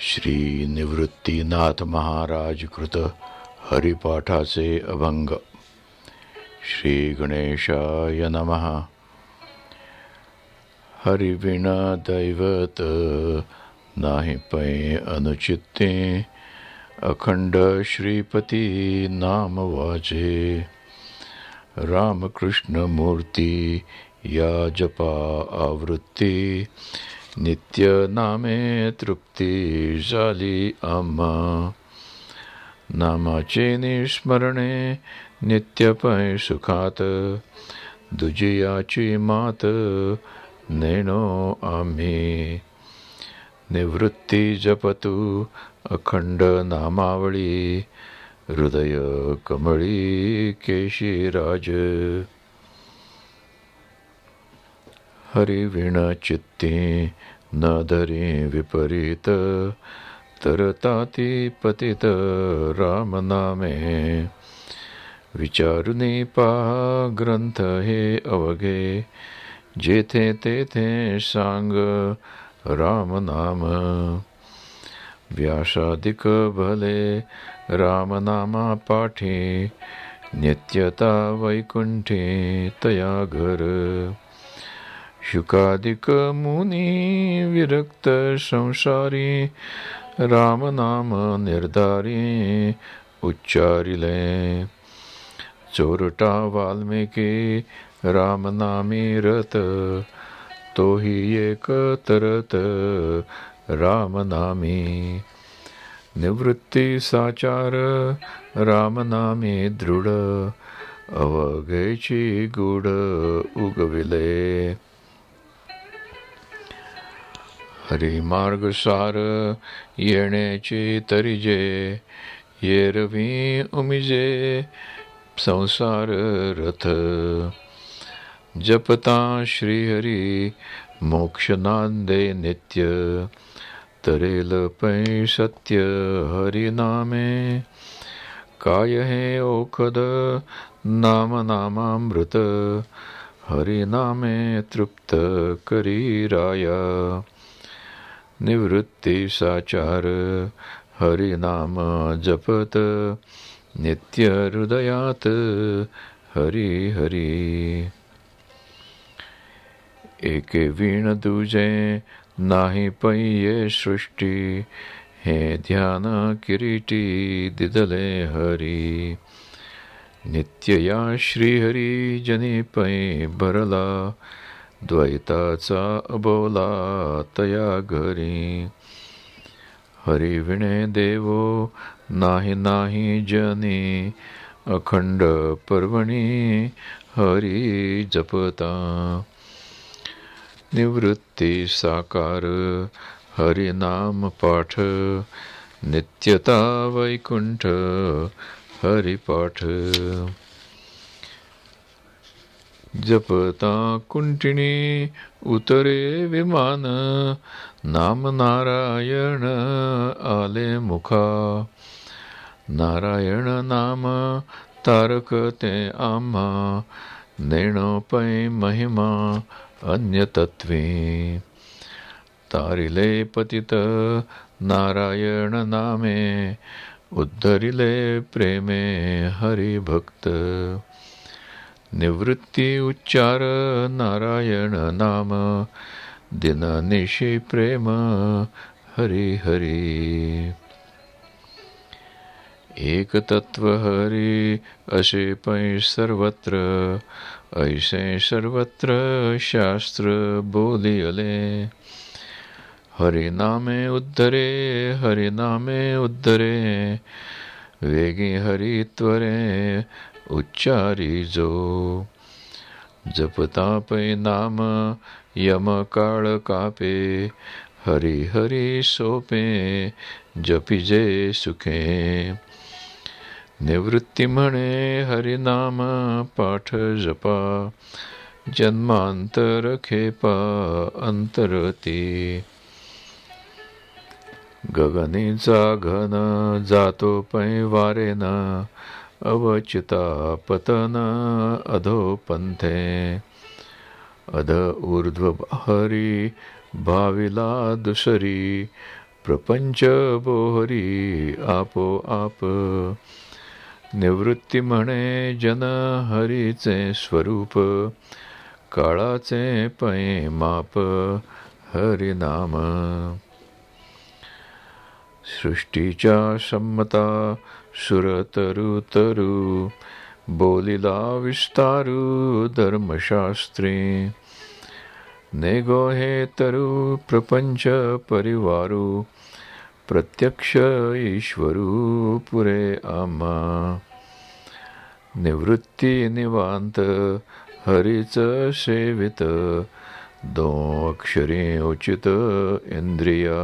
श्री निवृत्तीनाथ महाराज कृत हरिपाठाचे अभंग. श्री गणेशाय नमः. हरिविण दैवत नाही पै अनुचित्ते अखंड श्रीपती नाम वाजे रामकृष्ण मूर्ती या जपा आवृत्ती नित्य नामे तृप्ती झाली आम्हा नामाचे निस्मरणे नित्यपय सुखात। दुजियाची मात नेणो आम्ही। निवृत्ती जपतू अखंड नामावळी। हृदय कमळी केशी राज। हरिविण चित्ती न धरी विपरीत तर ताती पतित रामनामे विचारुनी पा ग्रंथ हे अवघे जेथे तेथे सांग रामनाम व्यासादिक भले रामनामा पाठी नित्यता वैकुंठी तया घर। शुकादिक मुनी विरक्त संसारी रामनाम निर्धारी उच्चारिले। चोरटा वाल्मिकी रामनामी रत तोही एक तरत रामनामी। निवृत्ती साचार रामनामी दृढ अवघेची गुड उगविले। हरिमार्ग सार येण्याचे तरिजे येरवी उमिजे संसार रथ. जपता श्रीहरी मोक्ष नांदे नित्य. तरेल पै सत्य हरिनामे. काय हे ओखद नाम नामामृत हरिनामे तृप्त करी राया. निवृत्ती साचार। हरिनाम जपत। नित्य हृदयात। हरी हरी। एके वीण दुजे नाही पैये सृष्टी। हे ध्यान किरीटी दिदले हरी। नित्य या श्रीहरी जनी पै भरला द्वैताचा अबोला तया घरी. हरिविणे देवो नाही नाही जनी अखंड पर्वणी हरी जपता. निवृत्ती साकार हरिनाम पाठ नित्यता वैकुंठ हरिपाठ जपता कुंटिणी उतरे विमान नाम नारायण आले मुखा। नारायण नाम तारक ते आम्हा नेणो पै महिमा अन्यतत्वे तारिले पतित नारायण नामे उद्धरिले प्रेमे हरिभक्त। निवृत्ती उच्चार नारायण नाम दिननिशी प्रेम हरी हरी। एक तत्व हरी असे पै सर्वत्र ऐसे सर्वत्र शास्त्र बोलियले। हरिनामे उद्धरे हरिनामे उद्धरे वेगी हरित्वरे उच्चारी जो। जपतापै नाम यम काळ कापे हरी हरी सोपे जपिजे सुखे। निवृत्ती म्हणे हरिनाम पाठ जपा जन्मांतर खेपा अंतरती। गगनीचा घन जातो पै वारेना अवचिता पतन अधोपंथे अध ऊर्ध्व हरी भाविला दुसरी प्रपंच बोहरी आपोआप। निवृत्ती म्हणे जन हरीचे स्वरूप काळाचे पै माप हरिनाम। सृष्टीच्या संमता सुरतरु तरु बोलिला विस्तारू धर्मशास्त्री। नेगो हे तरु प्रपंच परिवारू प्रत्यक्ष ईश्वरू पुरे आम्हा निवृत्ती निवांत हरिच सेवित दो अक्षरी उचित इंद्रिया।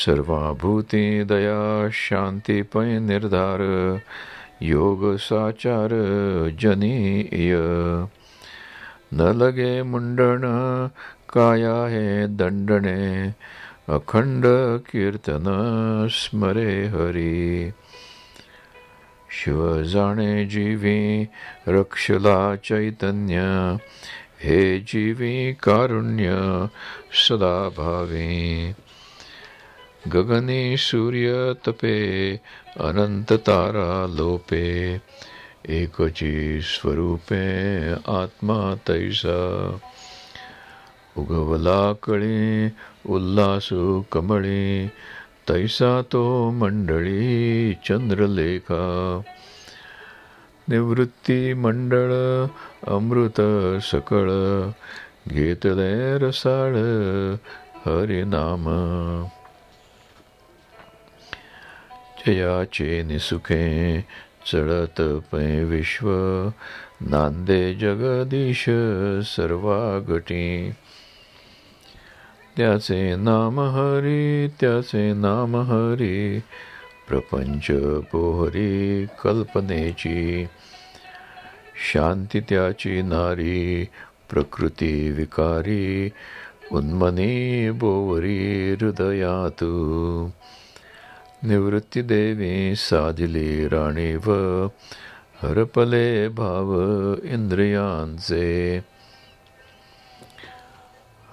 सर्वाभूती दया शांतीपय निर्धार योग साचार जनीय। न लगे मुंडण काया हे दंडणे अखंड कीर्तन स्मरे हरी। शिव जाणे जीवी रक्षला चैतन्य हे जीवी कारुण्य सदा भावी। गगने सूर्य तपे अनंत तारा लोपे एकची स्वरूपे आत्मा तैसा। उगवला कळी उल्हासू कमळी तैसा तो मंडळी चंद्रलेखा। निवृत्ती मंडळ अमृत सकळ घेतले रसाळ हरिनाम। जयाचे निसुखे चढत पै विश्व नांदे जगदीश सर्वागटी। त्याचे नाम हरी त्याचे नाम हरी प्रपंच पोहरी कल्पनेची। शांती त्याची नारी प्रकृती विकारी उन्मनी बोवरी हृदयातू। निवृत्ती देवी साधिली राणी व हरपले भाव इंद्रियांचे।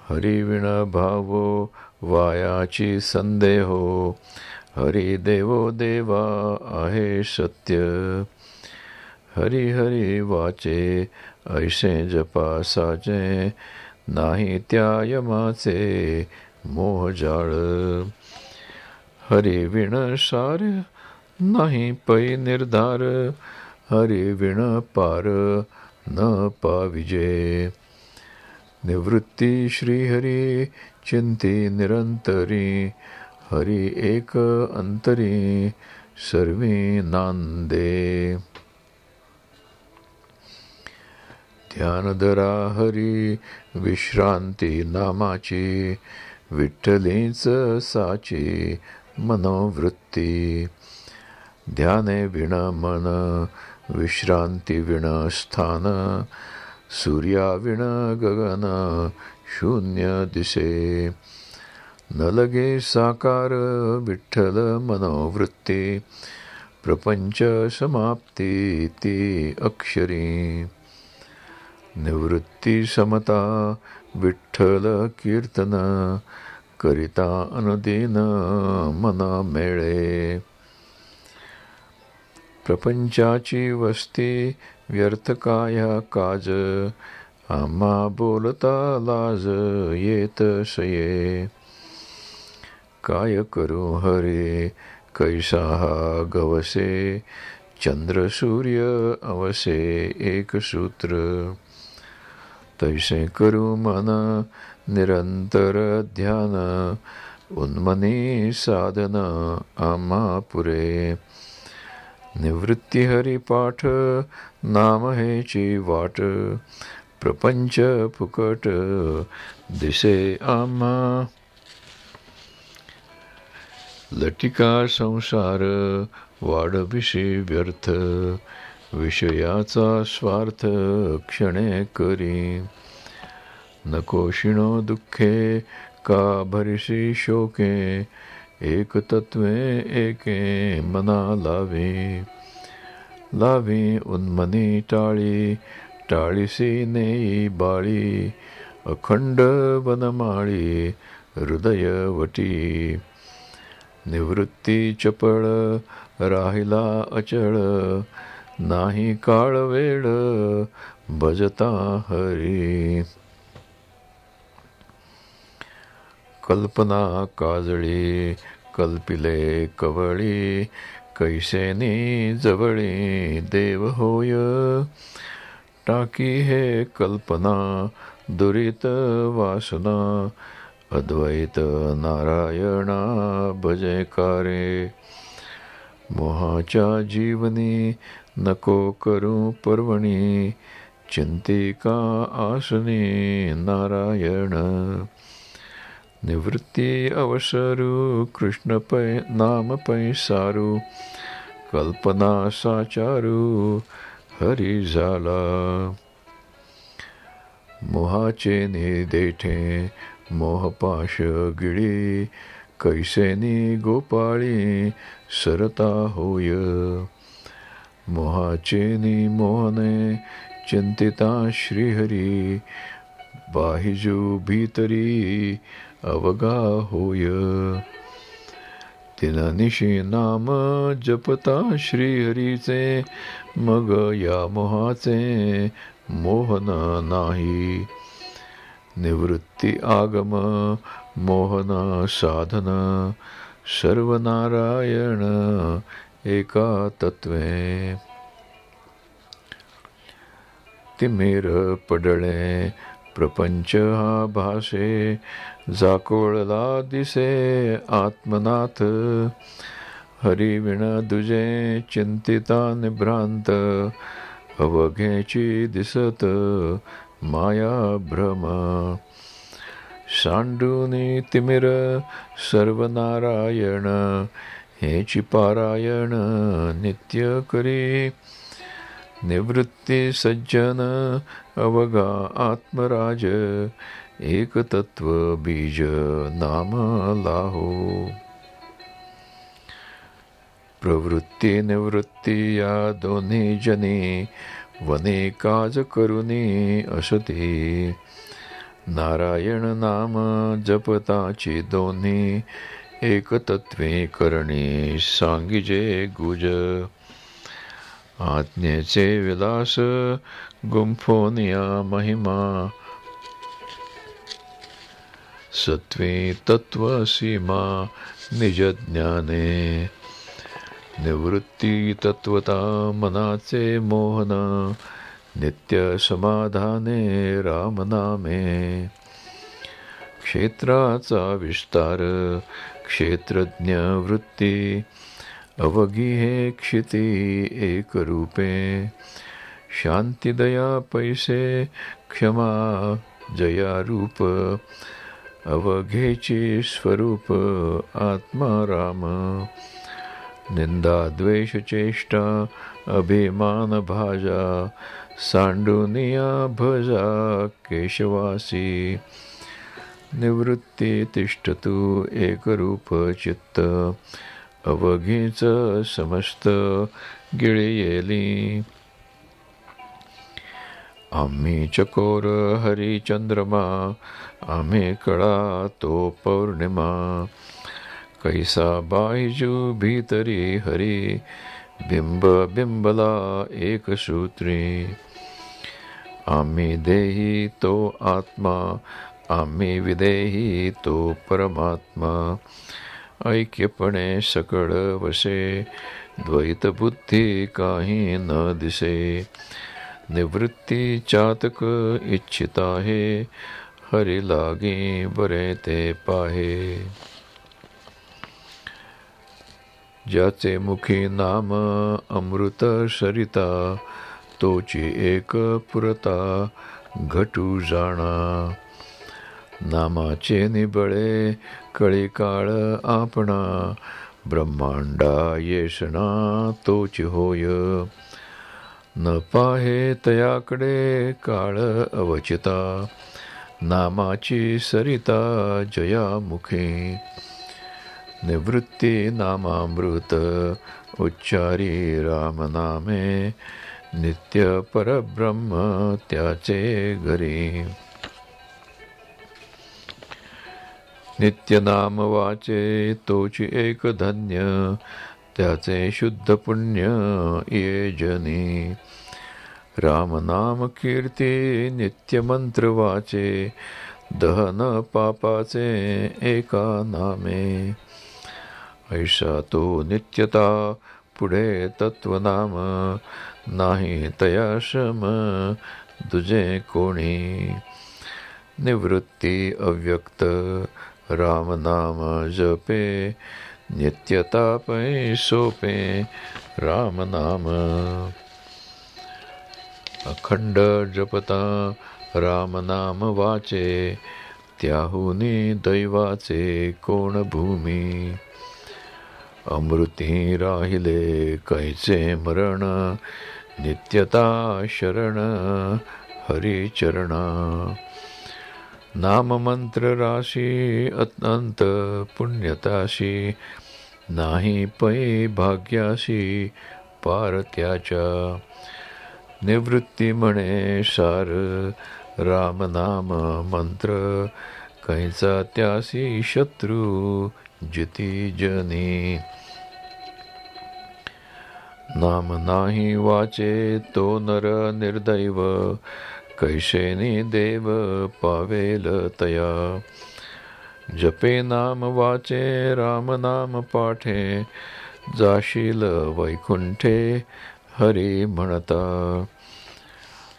हरिविण भावो वायाची संदेहो हरी देवो देवा आहे सत्य। हरी हरी वाचे ऐसे जपासाचे नाही त्या यमाचे मोह जाळ। हरे विण सार नाही पै निर्धार हरे विण पार न पाविजे निवृत्ती श्रीहरी चिंती निरंतरी हरी एक अंतरी सर्वी नांदे. ध्यानधरा हरी विश्रांती नामाची विठ्ठलीच साची मनोवृत्ती। ध्याने विण मन विश्रांती विण स्थान सूर्या विण गगन शून्य दिसे न लगे साकार विठ्ठल मनोवृत्ती प्रपंच समाप्ती ती अक्षरी। निवृत्ती समता विठ्ठल कीर्तन करिता अनुदिन मना मेळे. प्रपंचाची वस्ती व्यर्थ काय काज आम्हा बोलता लाज येत सये. काय करू हरे कैसा हा गवसे चंद्र सूर्य अवसे एक सूत्र. तैसे करू मना निरंतर ध्यान उन्मनी साधन आम्हा पुरे निवृत्ती हरिपाठ नाम हेची वाट प्रपंच फुकट दिसे आम्हा लटिका संसार वाढविशी व्यर्थ विषयाचा स्वार्थ क्षणे करी। नकोशिणो दुःखे का भरिसी शोके एक तत्वे एके मना लावे। लावी उन्मनी टाळी टाळीसी नेई बाळी अखंड वनमाळी हृदयवटी निवृत्ती चपळ राहिला अचळ नाही काळ वेळ भजता हरी। कल्पना काजळी कल्पिले कवळी कैसेनी जवळी देव होय. टाकी हे कल्पना दुरित वासना अद्वैत नारायणा भजयकारे मोहाच्या जीवनी नको करू पर्वणी चिंतिका आसनी नारायण. निवृत्ती अवसरू कृष्ण पै नाम पै सारू कल्पना साचारू हरी झाला। मोहाचे निदेठे मोहपाश गिळी कैसेनी गोपाळी सरता होय। मोहाचे मोहने चिंतिता श्रीहरी बाहिजू भीतरी अवगा होय निशी नाम जपता श्रीहरीचे मग या मोहाचे मोहन नाही. निवृत्ती आगम मोहन साधन सर्व नारायण एका तत्वे तिमेर पडळे प्रपंच हा भाषे जाकोळला दिसे आत्मनाथ. हरिविण दुजे चिंतितान भ्रांत अवघेची दिसत माया भ्रम. सांडूनी तिमिर सर्व नारायण हेची पारायण नित्य करी. निवृत्ती सज्जन अवगा आत्मराज एक तत्व बीज नाम लाहो। प्रवृत्ती निवृत्ती या दोन्ही जनी वने काज करुनी असती। नारायण नाम जपताची दोन्ही एकतत्वे करणे सांगिजे गुज। आज्ञेचे विलास गुंफोनिया महिमा। सत्वे तत्व सीमा निज ज्ञाने निवृत्ती तत्वता मनाचे मोहन नित्य समाधाने रामनामे। क्षेत्राचा विस्तार क्षेत्रज्ञ वृत्ती अवघी हे क्षिती एक रूपे. शांतिदया पैसे क्षमा जया रूप. अवघेचे स्वरूप आत्मा राम. निंदा द्वेष चेष्टा अभिमान भाजा. सांडुनिया भजा केशवासी. निवृत्ती तिष्ठतु एकरूप चित्त. अवघीच समस्त गिळयेली आम्ही चकोर हरिचंद्रमा आम्ही कळा तो पौर्णिमा. कैसा बायजू भीतरी हरी बिंब बिंबला एक सूत्री. आम्ही देही तो आत्मा आम्ही विदेही तो परमात्मा. ऐक्यपणे सकळ वसे द्वैत बुद्धी काही न दिसे. निवृत्ती चातक इच्छित आहे हरी लागे बरे ते पाहे. ज्याचे मुखी नाम अमृत सरिता तोची एक पुरता घटू जाणा. नामाचे निबळे कळी काळ आपणा ब्रह्मांडा येशणा तोच होय. न पाहे तयाकडे काळ अवचिता नामाची सरिता जया मुखे निवृत्ती नामामृत उच्चारी रामनामे नित्य परब्रह्म त्याचे घरी. नित्यनाम वाचे तोची एक धन्य त्याचे शुद्ध पुण्य ये जनी. राम नाम कीर्ती नित्य मंत्र वाचे दहन पापाचे एका नामे. ऐसा तो नित्यता पुढे तत्वनाम नाही तयाशम दुजे कोणी. निवृत्ती अव्यक्त राम नाम जपे नित्यतापे सोपे राम नाम अखंड जपता राम नाम वाचे त्याहुनी दैवाचे कोण भूमी अमृती राहिले कैचे मरण नित्यता शरण हरिचरणा। नाममंत्र राशी अत्यंत पुण्यताशी नाही पै भाग्याशी पारत्याच्या निवृत्ती म्हणे सार राम नाम मंत्र कैचा त्यासी शत्रू जिती जनी नाम नाही वाचे तो नर निर्दैव कैशेनी देव पावेल तया। जपे नाम वाचे राम नाम पाठे जाशील वैकुंठे हरी म्हणता।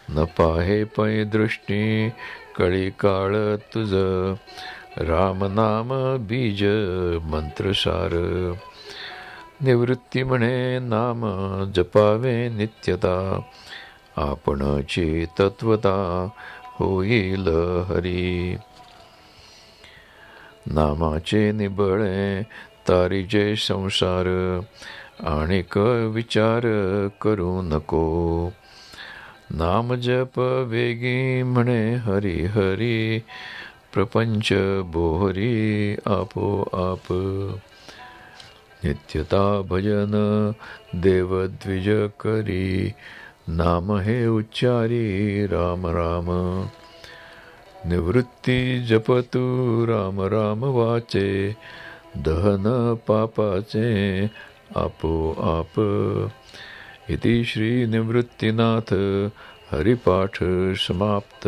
न पाहे पै दृष्टी कळी काळ तुझ राम नाम बीज मंत्रसार। निवृत्ती म्हणे नाम जपावे नित्यता। आपणची तत्वता होईल हरी. नामाचे निबळे तारीचे संसार आणिक विचार करू नको. नाम जप वेगी म्हणे हरी हरी प्रपंच बोहरी आपोआप. नित्यता भजन देवद्विज करी नाम हे उच्चारी राम राम। निवृत्ती जपतु राम राम वाचे दहन पापाचे आपोआप। इति श्री निवृत्तीनाथ हरिपाठ समाप्त।